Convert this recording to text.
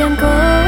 天空